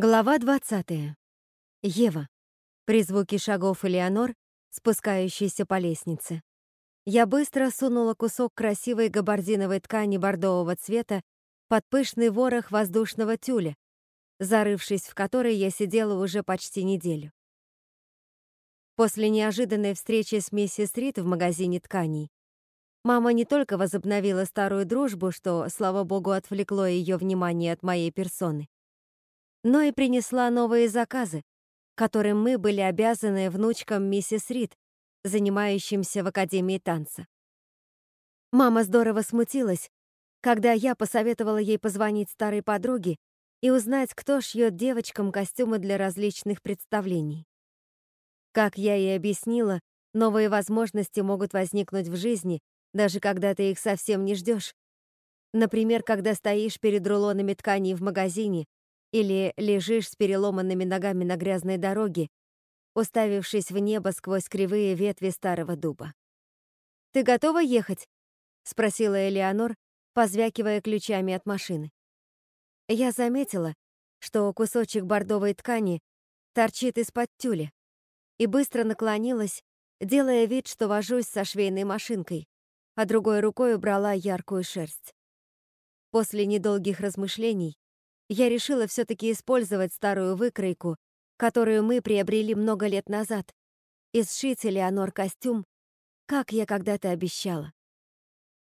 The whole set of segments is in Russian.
Глава 20. Ева. При звуке шагов Элеонор, спускающейся по лестнице. Я быстро сунула кусок красивой габардиновой ткани бордового цвета под пышный ворох воздушного тюля, зарывшись в который я сидела уже почти неделю. После неожиданной встречи с миссис Рид в магазине тканей, мама не только возобновила старую дружбу, что, слава богу, отвлекло ее внимание от моей персоны, но и принесла новые заказы, которым мы были обязаны внучкам миссис Рид, занимающимся в Академии танца. Мама здорово смутилась, когда я посоветовала ей позвонить старой подруге и узнать, кто шьет девочкам костюмы для различных представлений. Как я ей объяснила, новые возможности могут возникнуть в жизни, даже когда ты их совсем не ждешь. Например, когда стоишь перед рулонами тканей в магазине или лежишь с переломанными ногами на грязной дороге, уставившись в небо сквозь кривые ветви старого дуба. «Ты готова ехать?» — спросила Элеонор, позвякивая ключами от машины. Я заметила, что кусочек бордовой ткани торчит из-под тюля, и быстро наклонилась, делая вид, что вожусь со швейной машинкой, а другой рукой убрала яркую шерсть. После недолгих размышлений я решила все-таки использовать старую выкройку, которую мы приобрели много лет назад, и сшить Элеонор костюм, как я когда-то обещала.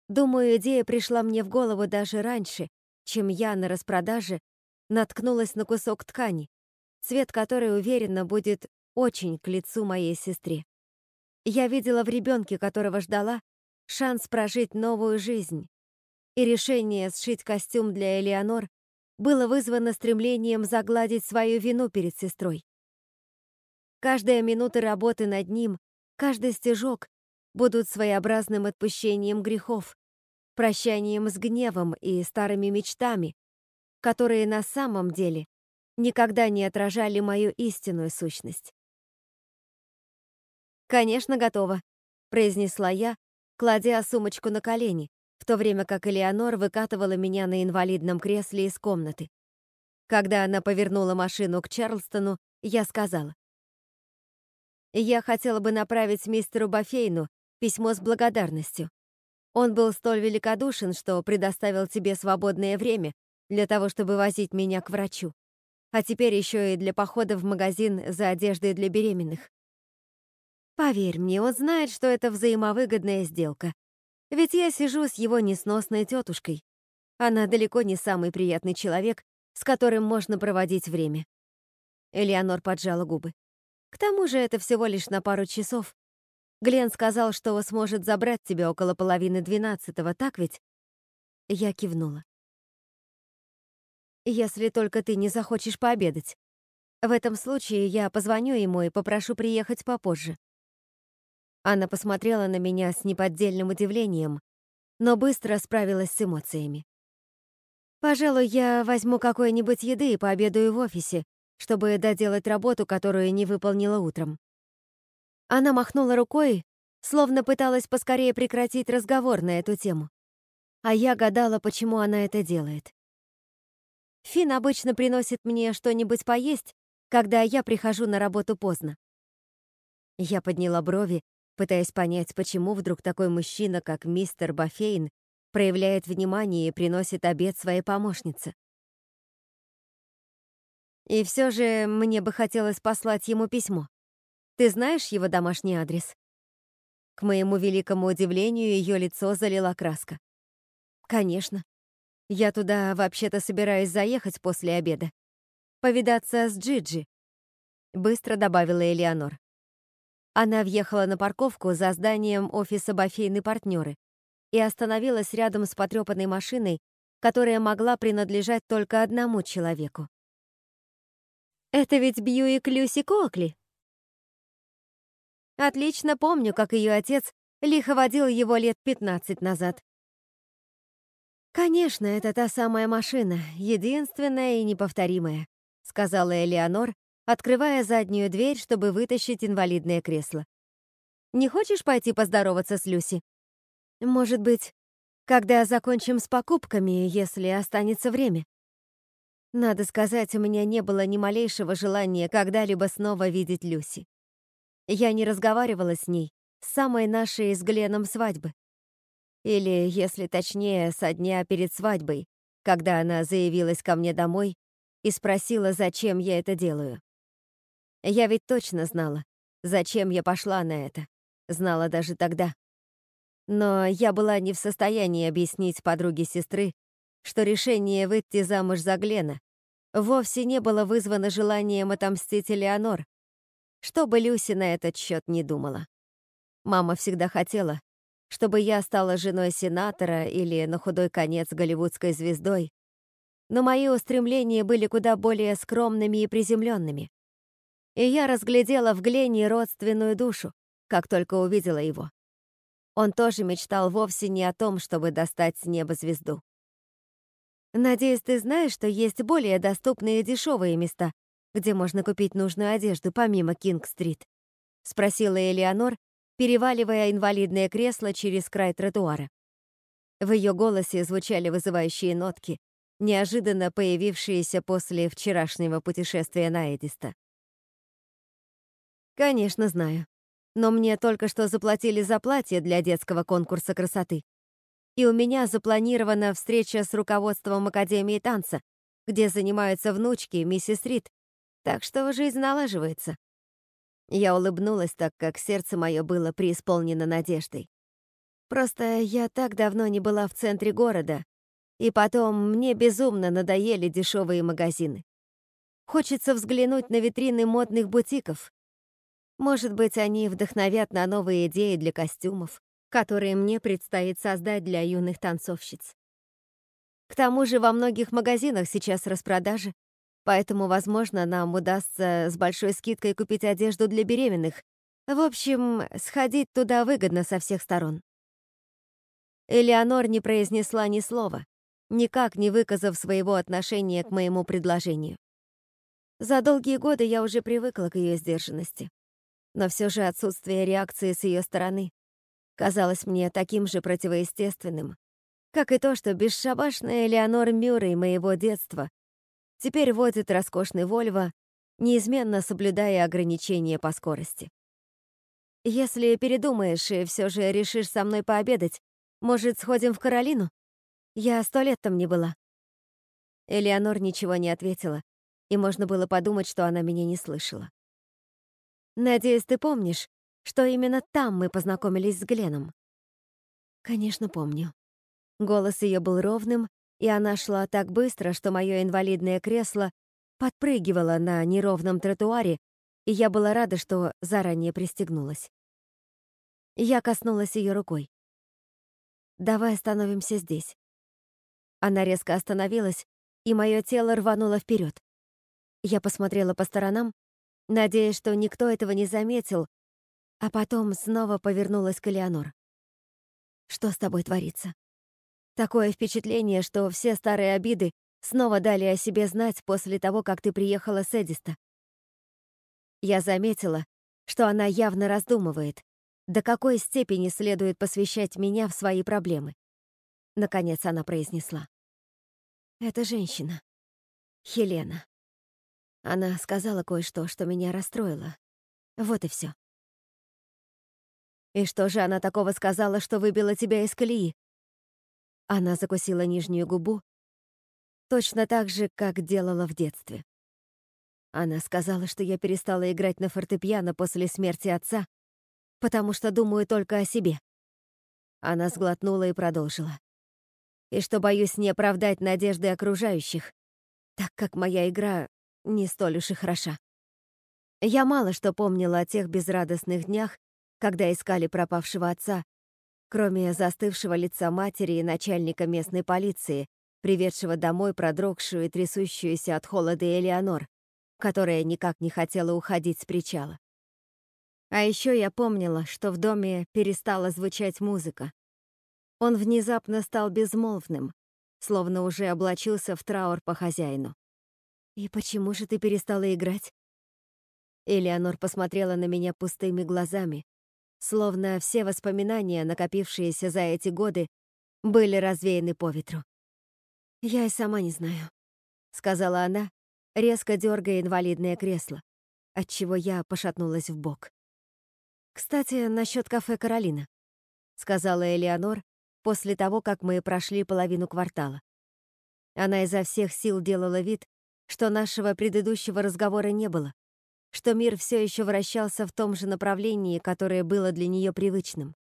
Думаю, идея пришла мне в голову даже раньше, чем я на распродаже наткнулась на кусок ткани, цвет которой, уверенно, будет очень к лицу моей сестре. Я видела в ребенке, которого ждала, шанс прожить новую жизнь, и решение сшить костюм для Элеонор было вызвано стремлением загладить свою вину перед сестрой. Каждая минута работы над ним, каждый стежок будут своеобразным отпущением грехов, прощанием с гневом и старыми мечтами, которые на самом деле никогда не отражали мою истинную сущность. «Конечно, готова», — произнесла я, кладя сумочку на колени, в то время как Элеонор выкатывала меня на инвалидном кресле из комнаты. Когда она повернула машину к Чарлстону, я сказала. «Я хотела бы направить мистеру Бафейну письмо с благодарностью. Он был столь великодушен, что предоставил тебе свободное время для того, чтобы возить меня к врачу. А теперь еще и для похода в магазин за одеждой для беременных. Поверь мне, он знает, что это взаимовыгодная сделка, ведь я сижу с его несносной тетушкой. Она далеко не самый приятный человек, с которым можно проводить время. Элеонор поджала губы. К тому же это всего лишь на пару часов. Глен сказал, что сможет забрать тебя около половины двенадцатого, так ведь? Я кивнула. Если только ты не захочешь пообедать. В этом случае я позвоню ему и попрошу приехать попозже. Она посмотрела на меня с неподдельным удивлением, но быстро справилась с эмоциями. «Пожалуй, я возьму какой-нибудь еды и пообедаю в офисе, чтобы доделать работу, которую не выполнила утром». Она махнула рукой, словно пыталась поскорее прекратить разговор на эту тему. А я гадала, почему она это делает. Фин обычно приносит мне что-нибудь поесть, когда я прихожу на работу поздно. Я подняла брови, пытаясь понять, почему вдруг такой мужчина, как мистер Бафейн, проявляет внимание и приносит обед своей помощнице. И все же мне бы хотелось послать ему письмо. Ты знаешь его домашний адрес? К моему великому удивлению, ее лицо залила краска. Конечно. Я туда вообще-то собираюсь заехать после обеда. Повидаться с Джиджи. Быстро добавила Элеонор. Она въехала на парковку за зданием офиса Бафейны партнеры и остановилась рядом с потрепанной машиной, которая могла принадлежать только одному человеку. «Это ведь Бьюик Люси Кокли?» Отлично помню, как ее отец лихо водил его лет 15 назад. «Конечно, это та самая машина, единственная и неповторимая», сказала Элеонор, открывая заднюю дверь, чтобы вытащить инвалидное кресло. «Не хочешь пойти поздороваться с Люси? Может быть, когда закончим с покупками, если останется время?» Надо сказать, у меня не было ни малейшего желания когда-либо снова видеть Люси. Я не разговаривала с ней с самой нашей с Гленом свадьбы. Или, если точнее, со дня перед свадьбой, когда она заявилась ко мне домой и спросила, зачем я это делаю. Я ведь точно знала, зачем я пошла на это. Знала даже тогда. Но я была не в состоянии объяснить подруге сестры, что решение выйти замуж за Глена вовсе не было вызвано желанием отомстить Элеонор, что бы Люси на этот счет не думала. Мама всегда хотела, чтобы я стала женой сенатора или, на худой конец, голливудской звездой, но мои устремления были куда более скромными и приземленными. И я разглядела в Глене родственную душу, как только увидела его. Он тоже мечтал вовсе не о том, чтобы достать с неба звезду. Надеюсь, ты знаешь, что есть более доступные и дешевые места, где можно купить нужную одежду помимо Кинг-стрит? Спросила Элеонор, переваливая инвалидное кресло через край тротуара. В ее голосе звучали вызывающие нотки, неожиданно появившиеся после вчерашнего путешествия на Эдиста. «Конечно, знаю. Но мне только что заплатили за платье для детского конкурса красоты. И у меня запланирована встреча с руководством Академии танца, где занимаются внучки миссис Рид, так что жизнь налаживается. Я улыбнулась, так как сердце мое было преисполнено надеждой. Просто я так давно не была в центре города, и потом мне безумно надоели дешевые магазины. Хочется взглянуть на витрины модных бутиков. Может быть, они вдохновят на новые идеи для костюмов, которые мне предстоит создать для юных танцовщиц. К тому же во многих магазинах сейчас распродажи, Поэтому, возможно, нам удастся с большой скидкой купить одежду для беременных. В общем, сходить туда выгодно со всех сторон. Элеонор не произнесла ни слова, никак не выказав своего отношения к моему предложению. За долгие годы я уже привыкла к ее сдержанности. Но все же отсутствие реакции с ее стороны казалось мне таким же противоестественным, как и то, что бесшабашная Элеонор Мюррей моего детства Теперь водит роскошный Вольво, неизменно соблюдая ограничения по скорости. Если передумаешь и все же решишь со мной пообедать, может, сходим в Каролину? Я сто лет там не была. Элеонор ничего не ответила, и можно было подумать, что она меня не слышала. Надеюсь, ты помнишь, что именно там мы познакомились с Гленом? Конечно, помню. Голос ее был ровным и она шла так быстро, что мое инвалидное кресло подпрыгивало на неровном тротуаре, и я была рада, что заранее пристегнулась. Я коснулась ее рукой. «Давай остановимся здесь». Она резко остановилась, и мое тело рвануло вперед. Я посмотрела по сторонам, надеясь, что никто этого не заметил, а потом снова повернулась к Элеонор. «Что с тобой творится?» Такое впечатление, что все старые обиды снова дали о себе знать после того, как ты приехала с Эдиста. Я заметила, что она явно раздумывает, до какой степени следует посвящать меня в свои проблемы. Наконец она произнесла. «Это женщина. Хелена. Она сказала кое-что, что меня расстроило. Вот и все. «И что же она такого сказала, что выбила тебя из колеи?» Она закусила нижнюю губу, точно так же, как делала в детстве. Она сказала, что я перестала играть на фортепиано после смерти отца, потому что думаю только о себе. Она сглотнула и продолжила. И что боюсь не оправдать надежды окружающих, так как моя игра не столь уж и хороша. Я мало что помнила о тех безрадостных днях, когда искали пропавшего отца, кроме застывшего лица матери и начальника местной полиции, приведшего домой продрогшую и трясущуюся от холода Элеонор, которая никак не хотела уходить с причала. А еще я помнила, что в доме перестала звучать музыка. Он внезапно стал безмолвным, словно уже облачился в траур по хозяину. «И почему же ты перестала играть?» Элеонор посмотрела на меня пустыми глазами, словно все воспоминания, накопившиеся за эти годы, были развеяны по ветру. Я и сама не знаю. сказала она, резко дергая инвалидное кресло, отчего я пошатнулась в бок. «Кстати, насчет кафе «Каролина», — сказала Элеонор после того, как мы прошли половину квартала. Она изо всех сил делала вид, что нашего предыдущего разговора не было, что мир все еще вращался в том же направлении, которое было для нее привычным.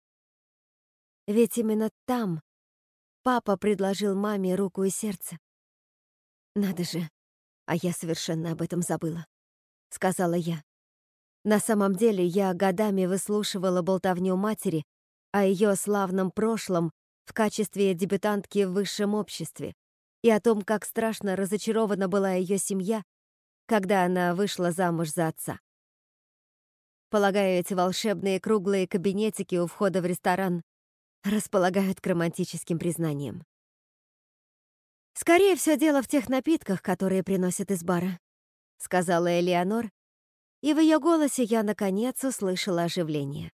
Ведь именно там папа предложил маме руку и сердце. «Надо же, а я совершенно об этом забыла», — сказала я. На самом деле я годами выслушивала болтовню матери о ее славном прошлом в качестве дебютантки в высшем обществе и о том, как страшно разочарована была ее семья, когда она вышла замуж за отца. Полагаю, эти волшебные круглые кабинетики у входа в ресторан располагают к романтическим признаниям. «Скорее все дело в тех напитках, которые приносят из бара», — сказала Элеонор, и в ее голосе я, наконец, услышала оживление.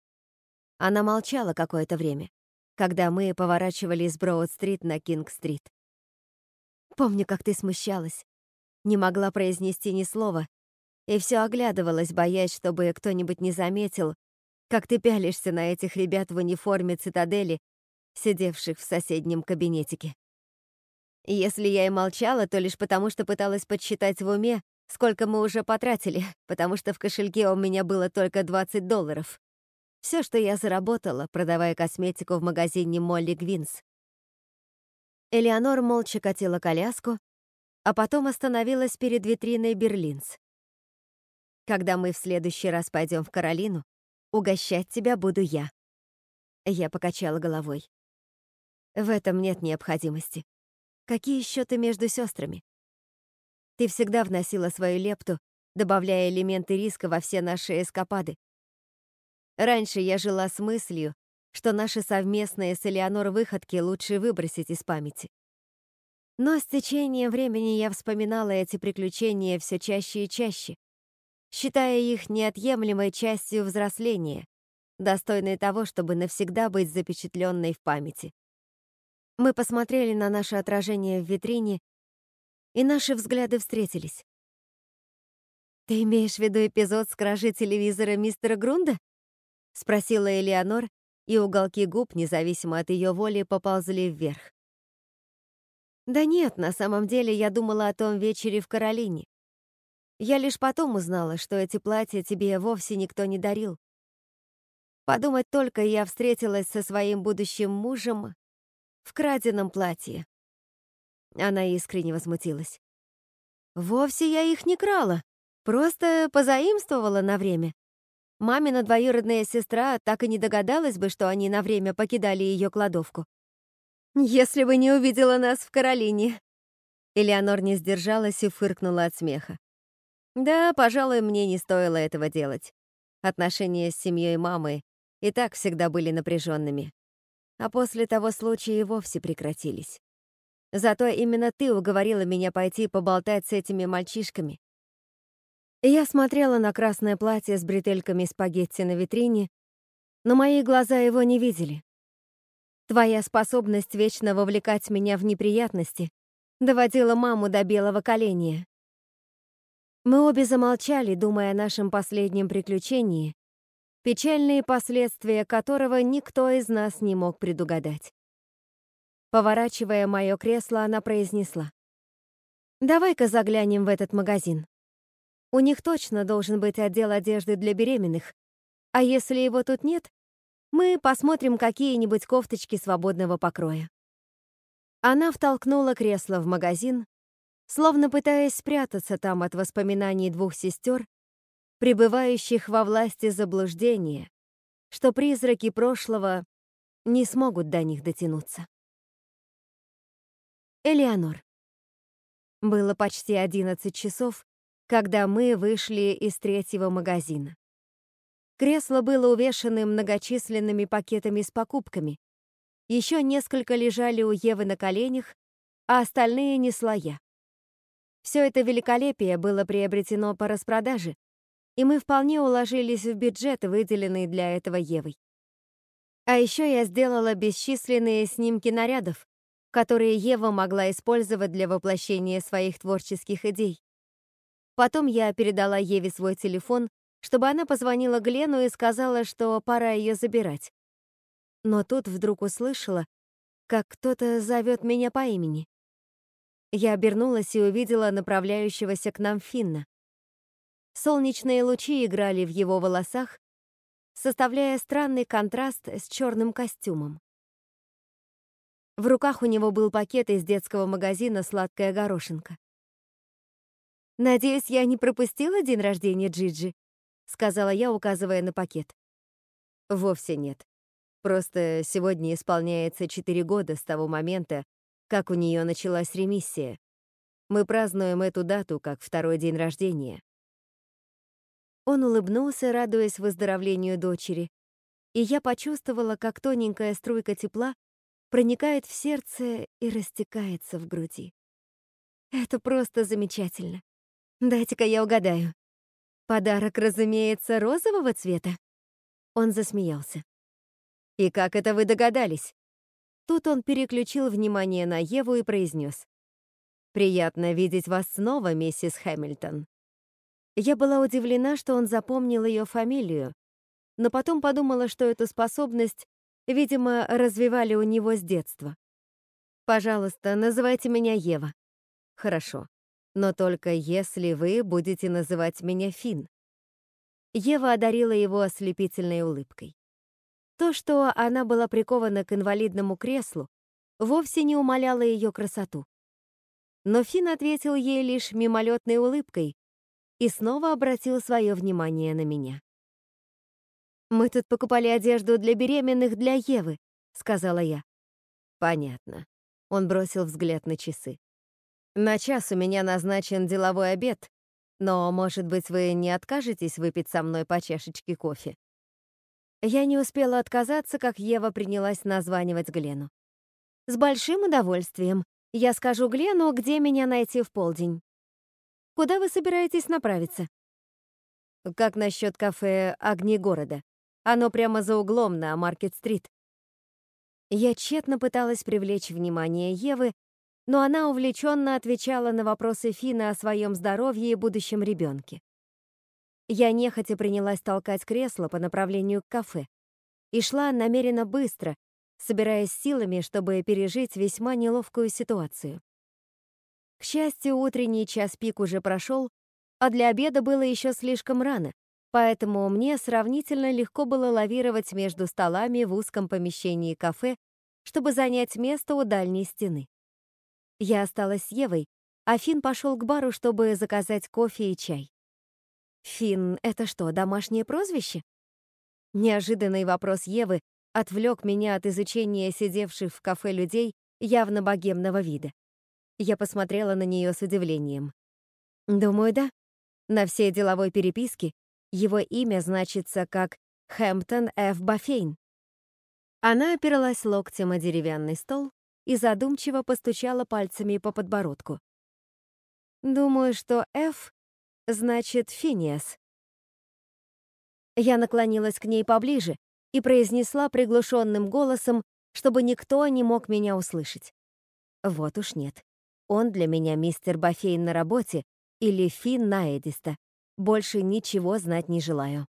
Она молчала какое-то время, когда мы поворачивали с Броуд-стрит на Кинг-стрит. «Помню, как ты смущалась, не могла произнести ни слова, и все оглядывалась, боясь, чтобы кто-нибудь не заметил, как ты пялишься на этих ребят в униформе цитадели, сидевших в соседнем кабинетике. Если я и молчала, то лишь потому, что пыталась подсчитать в уме, сколько мы уже потратили, потому что в кошельке у меня было только 20 долларов. Все, что я заработала, продавая косметику в магазине Молли Гвинс. Элеонор молча катила коляску, а потом остановилась перед витриной Берлинс. «Когда мы в следующий раз пойдем в Каролину, угощать тебя буду я». Я покачала головой. В этом нет необходимости. Какие счеты между сестрами? Ты всегда вносила свою лепту, добавляя элементы риска во все наши эскапады. Раньше я жила с мыслью, что наши совместные с Элеонор выходки лучше выбросить из памяти. Но с течением времени я вспоминала эти приключения все чаще и чаще, считая их неотъемлемой частью взросления, достойной того, чтобы навсегда быть запечатленной в памяти. Мы посмотрели на наше отражение в витрине, и наши взгляды встретились. «Ты имеешь в виду эпизод с кражей телевизора мистера Грунда?» — спросила Элеонор, и уголки губ, независимо от ее воли, поползли вверх. Да нет, на самом деле я думала о том вечере в Каролине. Я лишь потом узнала, что эти платья тебе вовсе никто не дарил. Подумать только, я встретилась со своим будущим мужем в краденом платье. Она искренне возмутилась. Вовсе я их не крала, просто позаимствовала на время. Мамина двоюродная сестра так и не догадалась бы, что они на время покидали ее кладовку. «Если бы не увидела нас в Каролине!» Элеонор не сдержалась и фыркнула от смеха. «Да, пожалуй, мне не стоило этого делать. Отношения с семьей мамы и так всегда были напряженными. А после того случая и вовсе прекратились. Зато именно ты уговорила меня пойти поболтать с этими мальчишками. Я смотрела на красное платье с бретельками спагетти на витрине, но мои глаза его не видели. Твоя способность вечно вовлекать меня в неприятности доводила маму до белого коленя. Мы обе замолчали, думая о нашем последнем приключении, печальные последствия которого никто из нас не мог предугадать. Поворачивая мое кресло, она произнесла. «Давай-ка заглянем в этот магазин. У них точно должен быть отдел одежды для беременных, а если его тут нет, мы посмотрим какие-нибудь кофточки свободного покроя. Она втолкнула кресло в магазин, словно пытаясь спрятаться там от воспоминаний двух сестер, пребывающих во власти заблуждения, что призраки прошлого не смогут до них дотянуться. Элеонор. Было почти одиннадцать часов, когда мы вышли из третьего магазина. Кресло было увешано многочисленными пакетами с покупками. Еще несколько лежали у Евы на коленях, а остальные несла я. Все это великолепие было приобретено по распродаже, и мы вполне уложились в бюджет, выделенный для этого Евой. А еще я сделала бесчисленные снимки нарядов, которые Ева могла использовать для воплощения своих творческих идей. Потом я передала Еве свой телефон, чтобы она позвонила Глену и сказала, что пора ее забирать. Но тут вдруг услышала, как кто-то зовет меня по имени. Я обернулась и увидела направляющегося к нам Финна. Солнечные лучи играли в его волосах, составляя странный контраст с черным костюмом. В руках у него был пакет из детского магазина «Сладкая горошинка». «Надеюсь, я не пропустила день рождения Джиджи», — сказала я, указывая на пакет. «Вовсе нет. Просто сегодня исполняется четыре года с того момента, как у нее началась ремиссия. Мы празднуем эту дату как второй день рождения. Он улыбнулся, радуясь выздоровлению дочери, и я почувствовала, как тоненькая струйка тепла проникает в сердце и растекается в груди. Это просто замечательно. Дайте-ка я угадаю. Подарок, разумеется, розового цвета. Он засмеялся. И как это вы догадались? Тут он переключил внимание на Еву и произнес. «Приятно видеть вас снова, миссис Хэмилтон. Я была удивлена, что он запомнил ее фамилию, но потом подумала, что эту способность, видимо, развивали у него с детства. «Пожалуйста, называйте меня Ева». «Хорошо, но только если вы будете называть меня Фин. Ева одарила его ослепительной улыбкой. То, что она была прикована к инвалидному креслу, вовсе не умаляло ее красоту. Но Фин ответил ей лишь мимолетной улыбкой, и снова обратил свое внимание на меня. «Мы тут покупали одежду для беременных для Евы», — сказала я. «Понятно». Он бросил взгляд на часы. «На час у меня назначен деловой обед, но, может быть, вы не откажетесь выпить со мной по чашечке кофе?» Я не успела отказаться, как Ева принялась названивать Глену. «С большим удовольствием. Я скажу Глену, где меня найти в полдень». Куда вы собираетесь направиться? Как насчет кафе «Огни города»? Оно прямо за углом на Маркет-стрит. Я тщетно пыталась привлечь внимание Евы, но она увлеченно отвечала на вопросы Фина о своем здоровье и будущем ребенке. Я нехотя принялась толкать кресло по направлению к кафе и шла намеренно быстро, собираясь силами, чтобы пережить весьма неловкую ситуацию. К счастью, утренний час пик уже прошел, а для обеда было еще слишком рано, поэтому мне сравнительно легко было лавировать между столами в узком помещении кафе, чтобы занять место у дальней стены. Я осталась с Евой, а Фин пошел к бару, чтобы заказать кофе и чай. Фин — это что, домашнее прозвище? Неожиданный вопрос Евы отвлек меня от изучения сидевших в кафе людей явно богемного вида. Я посмотрела на нее с удивлением. Думаю, да. На всей деловой переписке его имя значится как Хэмптон Ф. Бафейн. Она опиралась локтем о деревянный стол и задумчиво постучала пальцами по подбородку. Думаю, что F значит Финиас. Я наклонилась к ней поближе и произнесла приглушенным голосом, чтобы никто не мог меня услышать. Вот уж нет. Он для меня мистер Бафейн на работе или Фин на Эдиста. Больше ничего знать не желаю.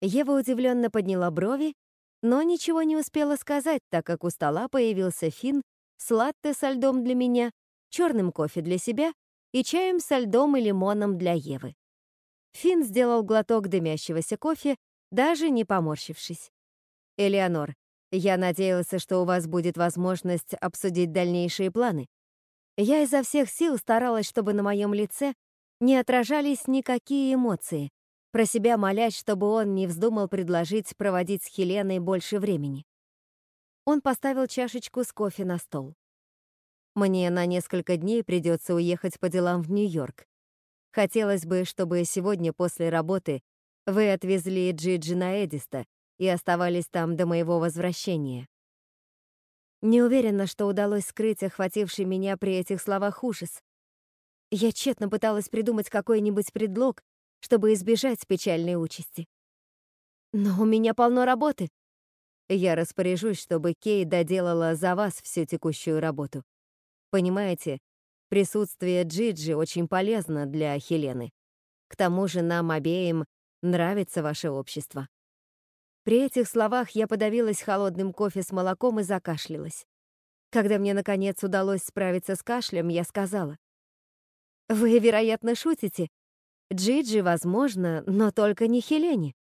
Ева удивленно подняла брови, но ничего не успела сказать, так как у стола появился Фин с латте со льдом для меня, черным кофе для себя и чаем со льдом и лимоном для Евы. Фин сделал глоток дымящегося кофе, даже не поморщившись. «Элеонор, я надеялся, что у вас будет возможность обсудить дальнейшие планы. Я изо всех сил старалась, чтобы на моем лице не отражались никакие эмоции, про себя молясь, чтобы он не вздумал предложить проводить с Хеленой больше времени. Он поставил чашечку с кофе на стол. Мне на несколько дней придется уехать по делам в Нью-Йорк. Хотелось бы, чтобы сегодня после работы вы отвезли Джиджи на Эдиста и оставались там до моего возвращения. Не уверена, что удалось скрыть охвативший меня при этих словах ужас. Я тщетно пыталась придумать какой-нибудь предлог, чтобы избежать печальной участи. Но у меня полно работы. Я распоряжусь, чтобы Кей доделала за вас всю текущую работу. Понимаете, присутствие Джиджи очень полезно для Хелены. К тому же нам обеим нравится ваше общество. При этих словах я подавилась холодным кофе с молоком и закашлялась. Когда мне, наконец, удалось справиться с кашлем, я сказала. «Вы, вероятно, шутите. Джиджи, возможно, но только не Хелене».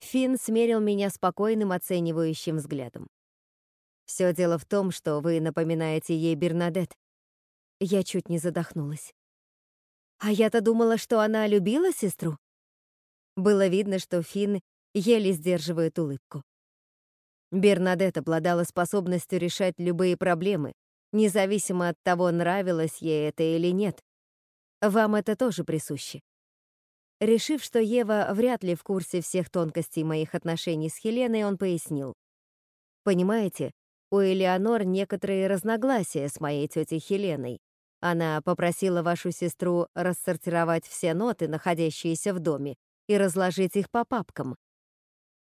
Финн смерил меня спокойным оценивающим взглядом. «Все дело в том, что вы напоминаете ей Бернадет». Я чуть не задохнулась. А я-то думала, что она любила сестру. Было видно, что Финн еле сдерживает улыбку. Бернадет обладала способностью решать любые проблемы, независимо от того, нравилось ей это или нет. Вам это тоже присуще. Решив, что Ева вряд ли в курсе всех тонкостей моих отношений с Хеленой, он пояснил. Понимаете, у Элеонор некоторые разногласия с моей тетей Хеленой. Она попросила вашу сестру рассортировать все ноты, находящиеся в доме, и разложить их по папкам.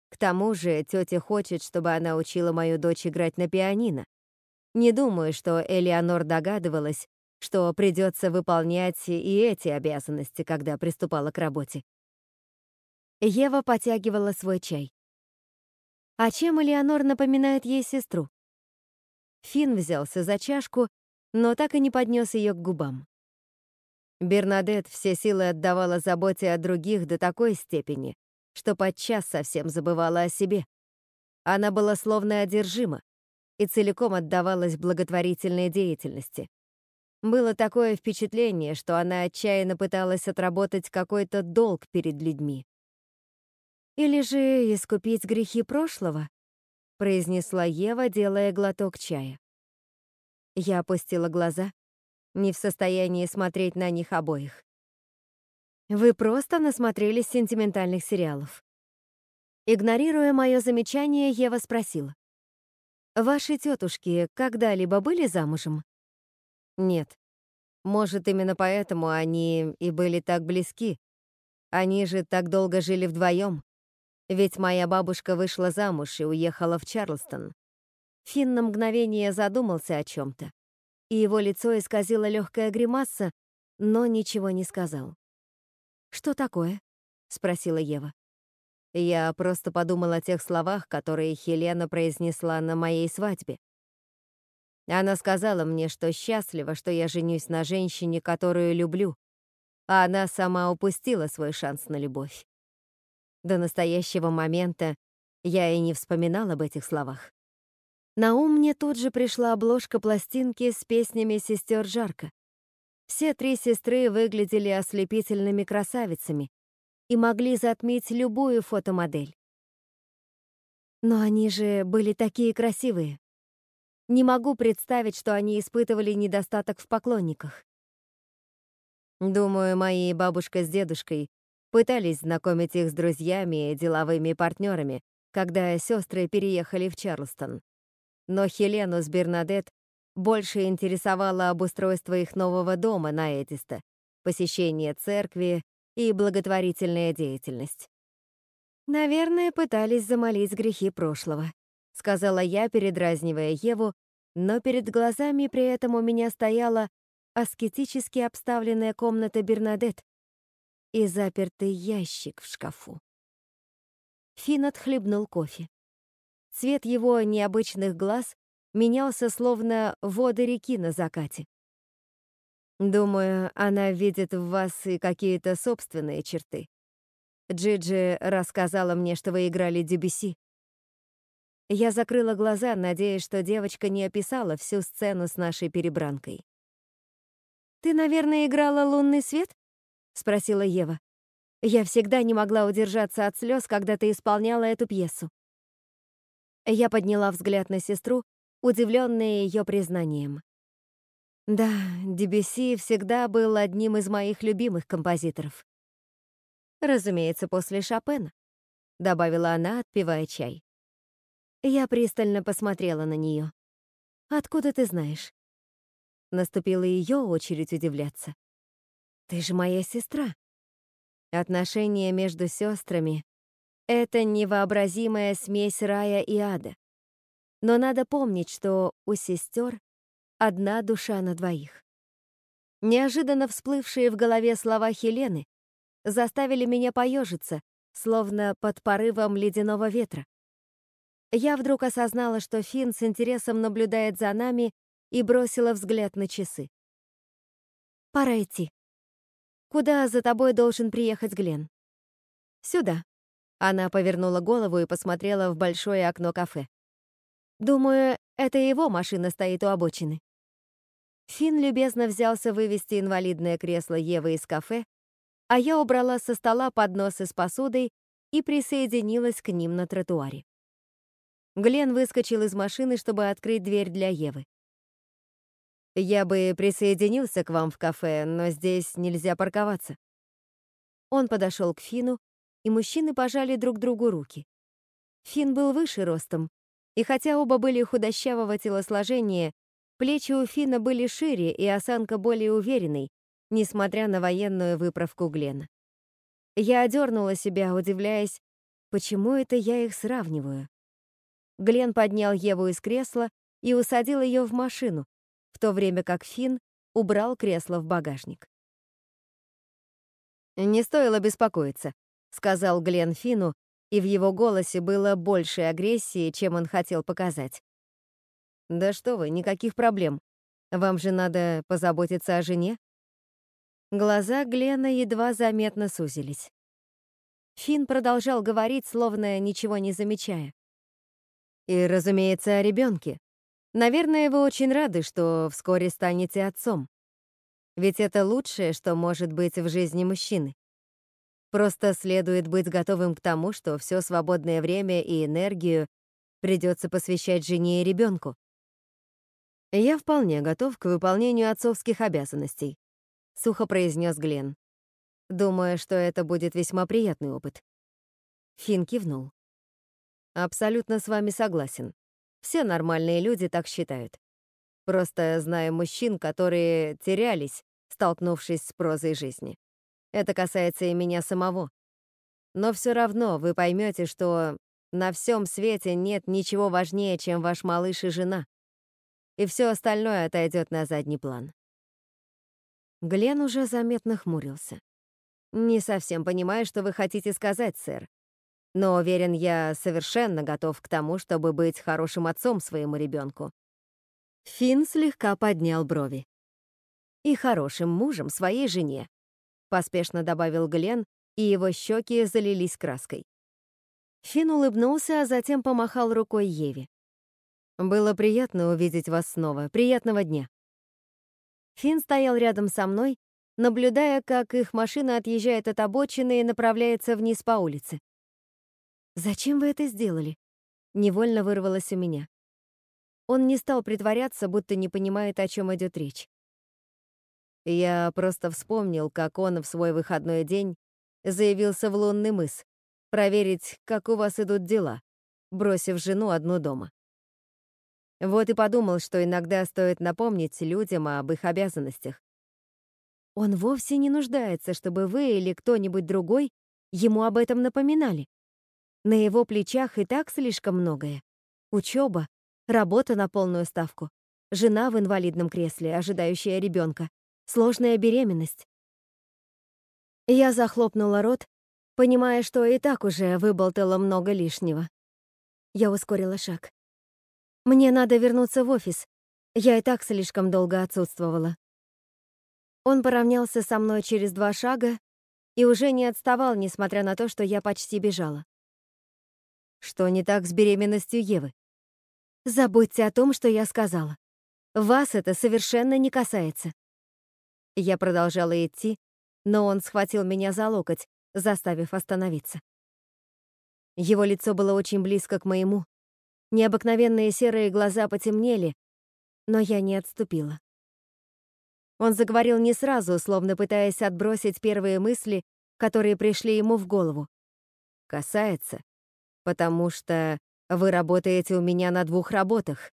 К тому же тетя хочет, чтобы она учила мою дочь играть на пианино. Не думаю, что Элеонор догадывалась, что придется выполнять и эти обязанности, когда приступала к работе. Ева потягивала свой чай. А чем Элеонор напоминает ей сестру? Финн взялся за чашку, но так и не поднес ее к губам. Бернадет все силы отдавала заботе о других до такой степени, что подчас совсем забывала о себе. Она была словно одержима и целиком отдавалась благотворительной деятельности. Было такое впечатление, что она отчаянно пыталась отработать какой-то долг перед людьми. «Или же искупить грехи прошлого?» — произнесла Ева, делая глоток чая. Я опустила глаза, не в состоянии смотреть на них обоих. «Вы просто насмотрелись сентиментальных сериалов». Игнорируя мое замечание, Ева спросила. «Ваши тетушки когда-либо были замужем?» Нет. Может, именно поэтому они и были так близки. Они же так долго жили вдвоем. Ведь моя бабушка вышла замуж и уехала в Чарлстон. Финн на мгновение задумался о чем-то, и его лицо исказило легкая гримаса, но ничего не сказал. «Что такое?» — спросила Ева. Я просто подумала о тех словах, которые Хелена произнесла на моей свадьбе. Она сказала мне, что счастлива, что я женюсь на женщине, которую люблю, а она сама упустила свой шанс на любовь. До настоящего момента я и не вспоминал об этих словах. На ум мне тут же пришла обложка пластинки с песнями сестер Жарко. Все три сестры выглядели ослепительными красавицами и могли затмить любую фотомодель. Но они же были такие красивые. Не могу представить, что они испытывали недостаток в поклонниках. Думаю, мои бабушка с дедушкой пытались знакомить их с друзьями и деловыми партнерами, когда сестры переехали в Чарлстон. Но Хелену с Бернадет больше интересовало обустройство их нового дома на Эдисте, посещение церкви и благотворительная деятельность. Наверное, пытались замолить грехи прошлого сказала я, передразнивая Еву, но перед глазами при этом у меня стояла аскетически обставленная комната Бернадет и запертый ящик в шкафу. Фин отхлебнул кофе. Цвет его необычных глаз менялся словно воды реки на закате. Думаю, она видит в вас и какие-то собственные черты. Джиджи рассказала мне, что вы играли Дебюси. Я закрыла глаза, надеясь, что девочка не описала всю сцену с нашей перебранкой. «Ты, наверное, играла «Лунный свет»?» — спросила Ева. «Я всегда не могла удержаться от слез, когда ты исполняла эту пьесу». Я подняла взгляд на сестру, удивленная ее признанием. Да, Дебюсси всегда был одним из моих любимых композиторов. Разумеется, после Шопена, добавила она, отпивая чай. Я пристально посмотрела на нее. «Откуда ты знаешь?» Наступила ее очередь удивляться. «Ты же моя сестра». Отношения между сестрами Это невообразимая смесь рая и ада. Но надо помнить, что у сестер одна душа на двоих. Неожиданно всплывшие в голове слова Хелены заставили меня поежиться, словно под порывом ледяного ветра. Я вдруг осознала, что Финн с интересом наблюдает за нами и бросила взгляд на часы. «Пора идти. Куда за тобой должен приехать Глен?» «Сюда». Она повернула голову и посмотрела в большое окно кафе. «Думаю, это его машина стоит у обочины». Финн любезно взялся вывести инвалидное кресло Евы из кафе, а я убрала со стола подносы с посудой и присоединилась к ним на тротуаре. Глен выскочил из машины, чтобы открыть дверь для Евы. «Я бы присоединился к вам в кафе, но здесь нельзя парковаться». Он подошел к Фину, и мужчины пожали друг другу руки. Фин был выше ростом, и хотя оба были худощавого телосложения, плечи у Фина были шире и осанка более уверенной, несмотря на военную выправку Глена. Я одернула себя, удивляясь, почему это я их сравниваю. Глен поднял Еву из кресла и усадил ее в машину, в то время как Финн убрал кресло в багажник. «Не стоило беспокоиться», — сказал Глен Фину, и в его голосе было больше агрессии, чем он хотел показать. «Да что вы, никаких проблем. Вам же надо позаботиться о жене». Глаза Глена едва заметно сузились. Финн продолжал говорить, словно ничего не замечая. И, разумеется, о ребенке. Наверное, вы очень рады, что вскоре станете отцом. Ведь это лучшее, что может быть в жизни мужчины. Просто следует быть готовым к тому, что все свободное время и энергию придется посвящать жене и ребенку. Я вполне готов к выполнению отцовских обязанностей, сухо произнес Глен. Думаю, что это будет весьма приятный опыт. Фин кивнул. Абсолютно с вами согласен. Все нормальные люди так считают. Просто знаю мужчин, которые терялись, столкнувшись с прозой жизни. Это касается и меня самого. Но все равно вы поймете, что на всем свете нет ничего важнее, чем ваш малыш и жена. И все остальное отойдет на задний план. Глен уже заметно хмурился. «Не совсем понимаю, что вы хотите сказать, сэр. Но уверен, я совершенно готов к тому, чтобы быть хорошим отцом своему ребенку. Финн слегка поднял брови. И хорошим мужем своей жене, поспешно добавил Глен, и его щеки залились краской. Финн улыбнулся, а затем помахал рукой Еве. «Было приятно увидеть вас снова. Приятного дня». Финн стоял рядом со мной, наблюдая, как их машина отъезжает от обочины и направляется вниз по улице. «Зачем вы это сделали?» Невольно вырвалось у меня. Он не стал притворяться, будто не понимает, о чем идет речь. Я просто вспомнил, как он в свой выходной день заявился в лунный мыс, проверить, как у вас идут дела, бросив жену одну дома. Вот и подумал, что иногда стоит напомнить людям об их обязанностях. Он вовсе не нуждается, чтобы вы или кто-нибудь другой ему об этом напоминали. На его плечах и так слишком многое. Учеба, работа на полную ставку, жена в инвалидном кресле, ожидающая ребенка, сложная беременность. Я захлопнула рот, понимая, что и так уже выболтала много лишнего. Я ускорила шаг. Мне надо вернуться в офис. Я и так слишком долго отсутствовала. Он поравнялся со мной через два шага и уже не отставал, несмотря на то, что я почти бежала. Что не так с беременностью Евы? Забудьте о том, что я сказала. Вас это совершенно не касается. Я продолжала идти, но он схватил меня за локоть, заставив остановиться. Его лицо было очень близко к моему. Необыкновенные серые глаза потемнели, но я не отступила. Он заговорил не сразу, словно пытаясь отбросить первые мысли, которые пришли ему в голову. «Касается потому что вы работаете у меня на двух работах,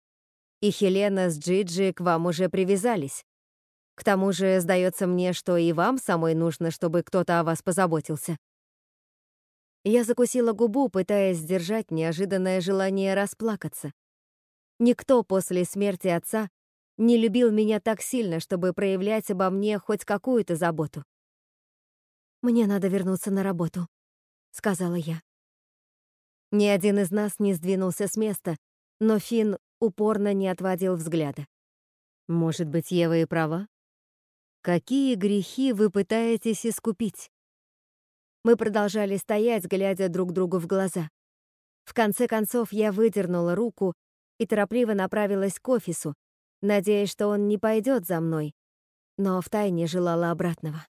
и Хелена с Джиджи к вам уже привязались. К тому же, сдается мне, что и вам самой нужно, чтобы кто-то о вас позаботился. Я закусила губу, пытаясь сдержать неожиданное желание расплакаться. Никто после смерти отца не любил меня так сильно, чтобы проявлять обо мне хоть какую-то заботу. «Мне надо вернуться на работу», — сказала я. Ни один из нас не сдвинулся с места, но Финн упорно не отводил взгляда. «Может быть, Ева и права? Какие грехи вы пытаетесь искупить?» Мы продолжали стоять, глядя друг другу в глаза. В конце концов я выдернула руку и торопливо направилась к офису, надеясь, что он не пойдет за мной, но втайне желала обратного.